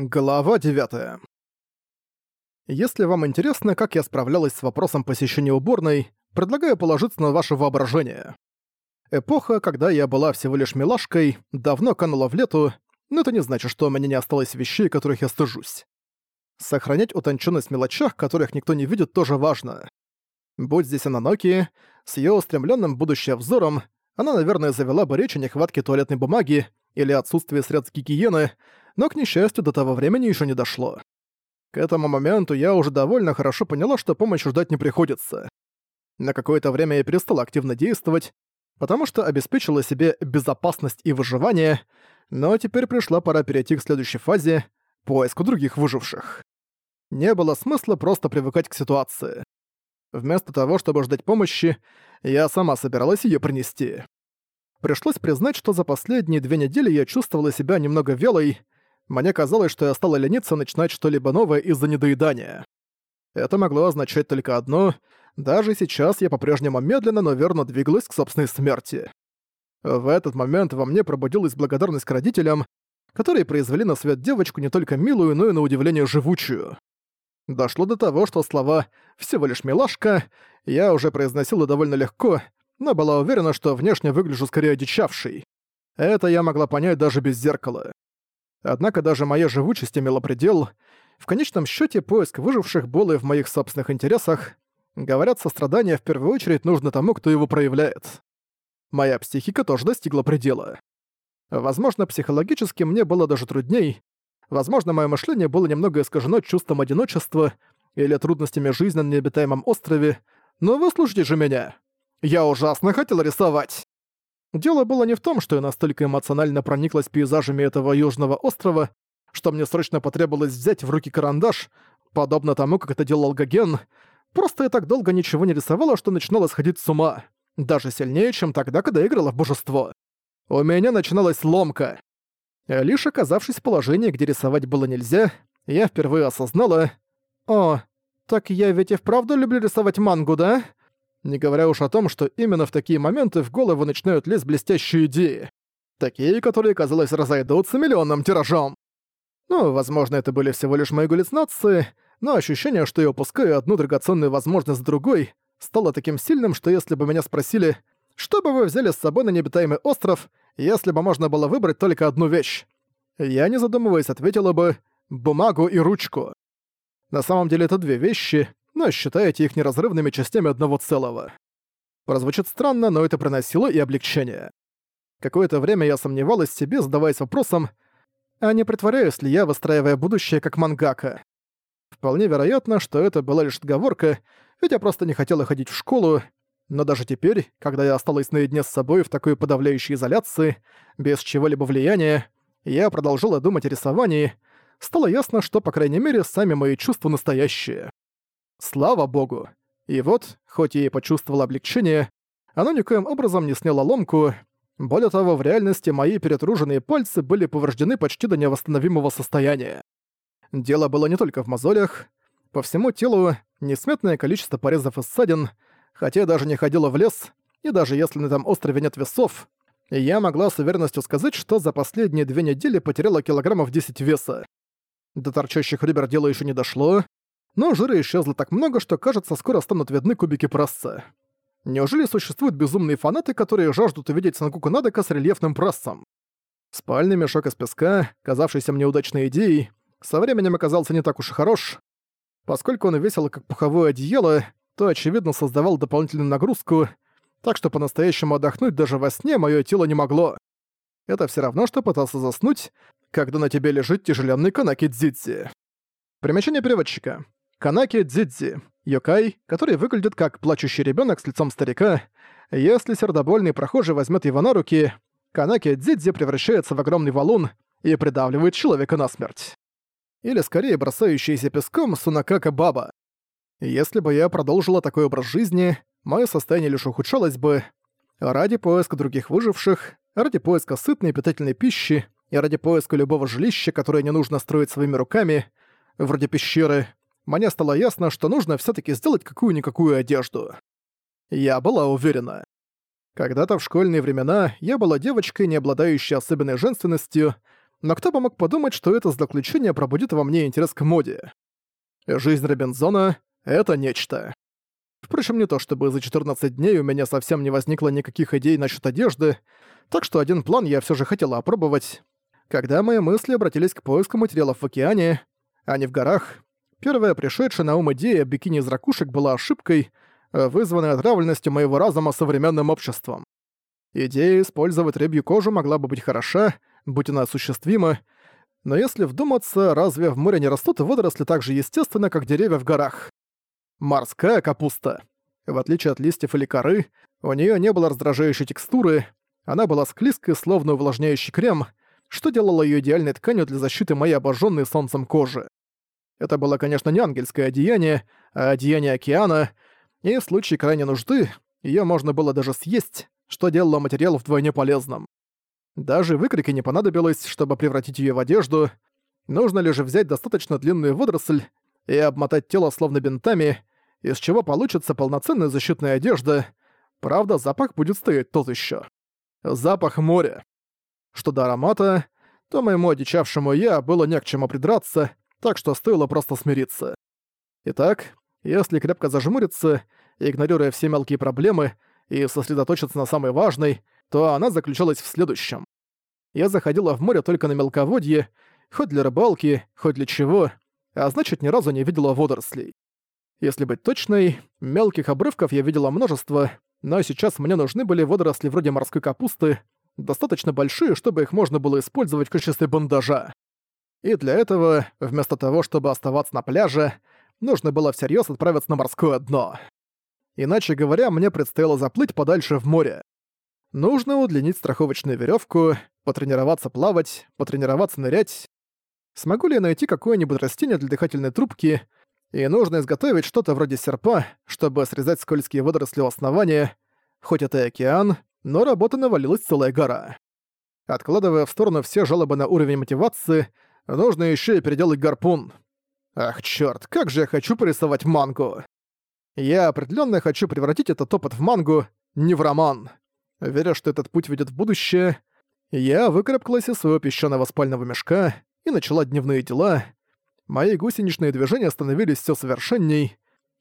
Глава 9. Если вам интересно, как я справлялась с вопросом посещения уборной, предлагаю положиться на ваше воображение. Эпоха, когда я была всего лишь милашкой, давно канула в лету, но это не значит, что у меня не осталось вещей, которых я стыжусь. Сохранять утонченность в мелочах, которых никто не видит, тоже важно. Будь здесь Ананоки, с ее устремленным будущее взором, она, наверное, завела бы речь о нехватке туалетной бумаги или отсутствии средств гигиены, но, к несчастью, до того времени еще не дошло. К этому моменту я уже довольно хорошо поняла, что помощь ждать не приходится. На какое-то время я перестала активно действовать, потому что обеспечила себе безопасность и выживание, но теперь пришла пора перейти к следующей фазе — поиску других выживших. Не было смысла просто привыкать к ситуации. Вместо того, чтобы ждать помощи, я сама собиралась ее принести. Пришлось признать, что за последние две недели я чувствовала себя немного велой, мне казалось, что я стала лениться начинать что-либо новое из-за недоедания. Это могло означать только одно — даже сейчас я по-прежнему медленно, но верно двигалась к собственной смерти. В этот момент во мне пробудилась благодарность к родителям, которые произвели на свет девочку не только милую, но и на удивление живучую. Дошло до того, что слова «всего лишь милашка» я уже произносила довольно легко, но была уверена, что внешне выгляжу скорее одичавшей. Это я могла понять даже без зеркала. Однако даже моя живучесть имела предел. В конечном счете поиск выживших был и в моих собственных интересах. Говорят, сострадание в первую очередь нужно тому, кто его проявляет. Моя психика тоже достигла предела. Возможно, психологически мне было даже трудней. Возможно, мое мышление было немного искажено чувством одиночества или трудностями жизни на необитаемом острове, но выслушайте же меня. Я ужасно хотел рисовать. Дело было не в том, что я настолько эмоционально прониклась пейзажами этого южного острова, что мне срочно потребовалось взять в руки карандаш, подобно тому, как это делал Гоген. Просто я так долго ничего не рисовала, что начинала сходить с ума. Даже сильнее, чем тогда, когда играла в божество. У меня начиналась ломка. Лишь оказавшись в положении, где рисовать было нельзя, я впервые осознала... О, так я ведь и вправду люблю рисовать мангу, да? Не говоря уж о том, что именно в такие моменты в голову начинают лезть блестящие идеи. Такие, которые, казалось, разойдутся миллионным тиражом. Ну, возможно, это были всего лишь мои галлюцинации, но ощущение, что я упускаю одну драгоценную возможность с другой, стало таким сильным, что если бы меня спросили, что бы вы взяли с собой на необитаемый остров, если бы можно было выбрать только одну вещь, я, не задумываясь, ответила бы «бумагу и ручку». На самом деле это две вещи, но считаете их неразрывными частями одного целого. Прозвучит странно, но это приносило и облегчение. Какое-то время я сомневалась в себе, задаваясь вопросом, а не притворяюсь ли я, выстраивая будущее как мангака. Вполне вероятно, что это была лишь отговорка, ведь я просто не хотела ходить в школу, но даже теперь, когда я осталась наедине с собой в такой подавляющей изоляции, без чего-либо влияния, я продолжила думать о рисовании, стало ясно, что, по крайней мере, сами мои чувства настоящие. Слава богу. И вот, хоть я и почувствовал облегчение, оно никоим образом не сняло ломку. Более того, в реальности мои перетруженные пальцы были повреждены почти до невосстановимого состояния. Дело было не только в мозолях. По всему телу несметное количество порезов и ссадин, хотя я даже не ходила в лес, и даже если на этом острове нет весов, я могла с уверенностью сказать, что за последние две недели потеряла килограммов 10 веса. До торчащих ребер дело еще не дошло, но жира исчезло так много, что, кажется, скоро станут видны кубики пресса. Неужели существуют безумные фанаты, которые жаждут увидеть Сангуку Надека с рельефным прессом? Спальный мешок из песка, казавшийся мне удачной идеей, со временем оказался не так уж и хорош. Поскольку он весил как пуховое одеяло, то, очевидно, создавал дополнительную нагрузку, так что по-настоящему отдохнуть даже во сне мое тело не могло. Это все равно, что пытался заснуть, когда на тебе лежит тяжеленный канаки дзидзи. Примечание переводчика. Канаки Дзидзи, Йокай, который выглядит как плачущий ребенок с лицом старика. Если сердобольный прохожий возьмет его на руки, Канаки Дзидзи превращается в огромный валун и придавливает человека насмерть. Или скорее бросающийся песком Сунакака Баба. Если бы я продолжила такой образ жизни, мое состояние лишь ухудшалось бы. Ради поиска других выживших, ради поиска сытной и питательной пищи и ради поиска любого жилища, которое не нужно строить своими руками, вроде пещеры, мне стало ясно, что нужно все таки сделать какую-никакую одежду. Я была уверена. Когда-то в школьные времена я была девочкой, не обладающей особенной женственностью, но кто бы мог подумать, что это злоключение пробудит во мне интерес к моде. Жизнь Робинзона — это нечто. Впрочем, не то чтобы за 14 дней у меня совсем не возникло никаких идей насчет одежды, так что один план я все же хотела опробовать. Когда мои мысли обратились к поиску материалов в океане, а не в горах, первая пришедшая на ум идея бикини из ракушек была ошибкой, вызванной отравленностью моего разума современным обществом. Идея использовать рыбью кожу могла бы быть хороша, будь она осуществима, но если вдуматься, разве в море не растут водоросли так же естественно, как деревья в горах? Морская капуста. В отличие от листьев или коры, у нее не было раздражающей текстуры, она была склизкой, словно увлажняющий крем, что делало ее идеальной тканью для защиты моей обожженной солнцем кожи. Это было, конечно, не ангельское одеяние, а одеяние океана, и в случае крайней нужды ее можно было даже съесть, что делало материал вдвойне полезным. Даже выкрики не понадобилось, чтобы превратить ее в одежду. Нужно лишь взять достаточно длинную водоросль и обмотать тело словно бинтами, из чего получится полноценная защитная одежда. Правда, запах будет стоять тот еще. Запах моря. Что до аромата, то моему одичавшему я было не к чему придраться, так что стоило просто смириться. Итак, если крепко зажмуриться, игнорируя все мелкие проблемы, и сосредоточиться на самой важной, то она заключалась в следующем. Я заходила в море только на мелководье, хоть для рыбалки, хоть для чего, а значит, ни разу не видела водорослей. Если быть точной, мелких обрывков я видела множество, но сейчас мне нужны были водоросли вроде морской капусты, достаточно большие, чтобы их можно было использовать в качестве бандажа. И для этого, вместо того, чтобы оставаться на пляже, нужно было всерьез отправиться на морское дно. Иначе говоря, мне предстояло заплыть подальше в море. Нужно удлинить страховочную веревку, потренироваться плавать, потренироваться нырять. Смогу ли я найти какое-нибудь растение для дыхательной трубки, и нужно изготовить что-то вроде серпа, чтобы срезать скользкие водоросли у основания, хоть это и океан, но работа навалилась целая гора. Откладывая в сторону все жалобы на уровень мотивации, нужно еще и переделать гарпун. Ах, чёрт, как же я хочу порисовать мангу! Я определенно хочу превратить этот опыт в мангу, не в роман. Веря, что этот путь ведет в будущее, я выкарабкалась из своего песчаного спального мешка и начала дневные дела. Мои гусеничные движения становились все совершенней.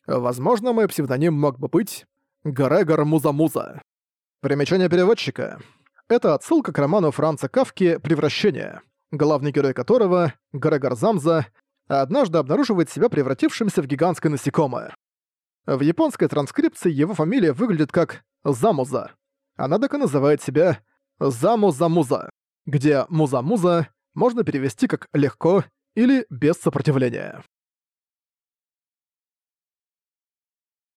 Возможно, мой псевдоним мог бы быть Грегор Муза-Муза. Примечание переводчика. Это отсылка к роману Франца Кавки «Превращение», главный герой которого, Грегор Замза, однажды обнаруживает себя превратившимся в гигантское насекомое. В японской транскрипции его фамилия выглядит как Замуза. Она так и называет себя Замуза-Муза, где Муза-Муза можно перевести как «легко» или «без сопротивления».